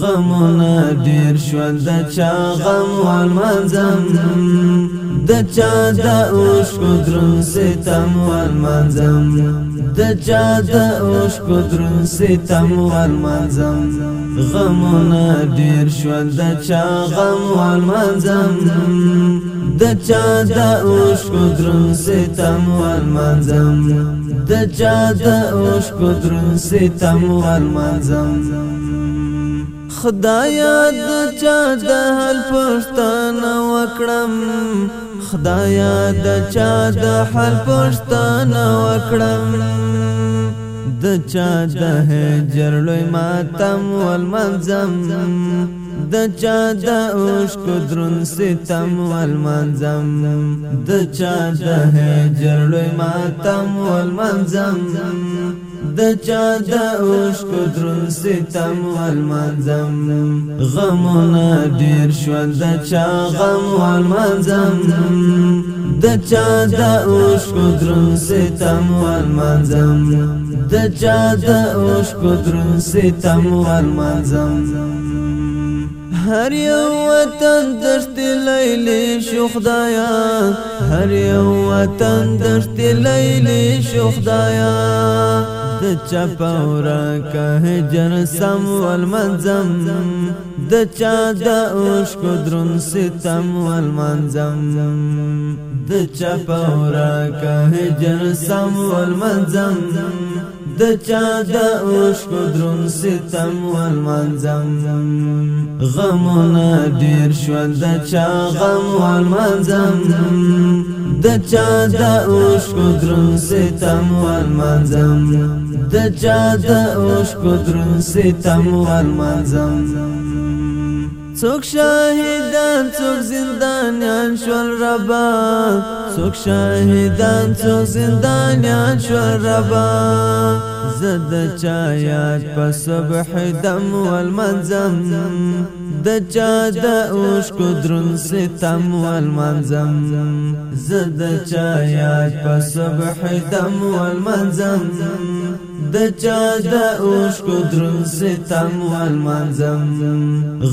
غمونه ډیر شول د چا غم والمنځم د چا د اوښکو درون ستم والمنځم د چا د اوښکو درون ستم والمنځم غمونه ډیر شول د چا غم والمنځم د چا د اوښکو درون ستم والمنځم د چا د اوښکو درون ستم والمنځم خدایا د چا د حل پښتنه وکړم خدایا د چا د حل پښتنه وکړم د چا د هجر لوی ماتم والمنظم د چا د اوشکو درون ستم والمنظم د چا د هجر لوی ماتم والمنظم د چا د اوش کو درون ستم المنظم غمونه ډیر شو د چا غم المنظم د چا د اوش کو درن ستم ور منظم د چا د اوش کو درن ستم ور منظم هر یو وطن درشت لیلی شخدایا هر یو وطن درشت لیلی شخدایا د چپا ورا که جر سم والمنظم د چا د اوش کو درن ستم والمنظم د چپا ورا که جر سم والمنظم د چا د اوش کو درون ستم والمنظم غمونه ډیر شول د چا غم والمنظم د چا د اوشکو درن ستم والمنزم د چا د اوشکو درن ستم والمنزم څوک شاهدان څوک زندانیان شول ربا څوک شاهدان څوک زندانیان شول ربا زد چایات په صبح دم والمنظم د چا د اوش کو درن ستم والمنظم زد چایات په صبح دم والمنظم د چا د اوش کو درن ستم وال منظم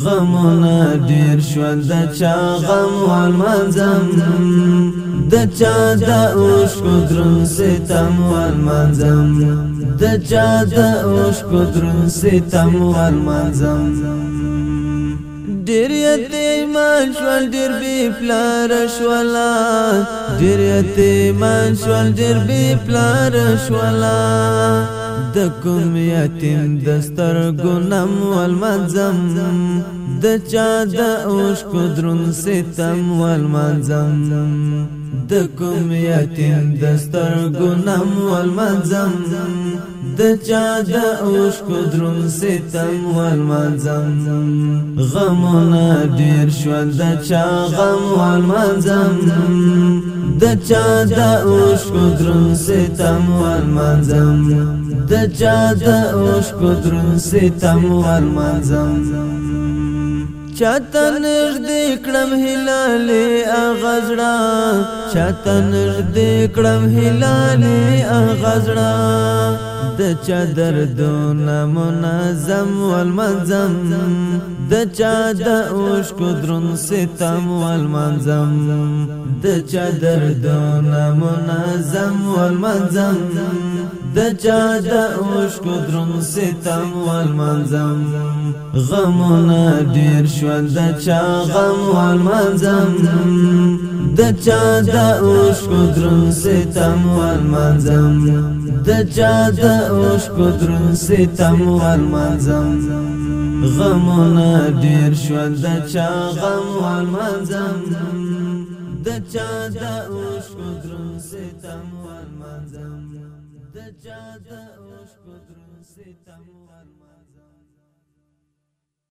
غمونه ډیر شو د چا غم وال منظم د چا د اوش کو درن ستم وال منظم د چا د اوش کو درن ستم وال منظم ډیر یتیمان شول ډیر بی پلار شولا ډیر یتیمان شول ډیر بی پلار شولا د کوم یتیم دستر ګنم والمنظم د چا د اوش کو درون ستم والمنظم د کوم یتیم دستر ګنم والمنظم د چا د اوش کو درون ستم والمنظم غمونه ډیر شول د چا غم والمنظم د چا د اوش کو درن ستم والمنظم د چا د اوش کو درن ستم والمنظم چاتن دې کړم هلال اغزړه چاتن دې کړم هلال اغزړه د چا دردون منظم والمنظم د چا د اوش کو درن ستم والمنظم د چا دردون منظم والمنظم د چا د اوشکو درم ستم والمنظم غمونه ډیر شول د چا غم والمنظم د چا د اوشکو درم ستم والمنظم د چا د اوشکو درم ستم والمنظم غمونه ډیر شول د چا غم والمنظم د چا د اوشکو درم ستم والمنظم د جاده اوس کو درن ستم ورما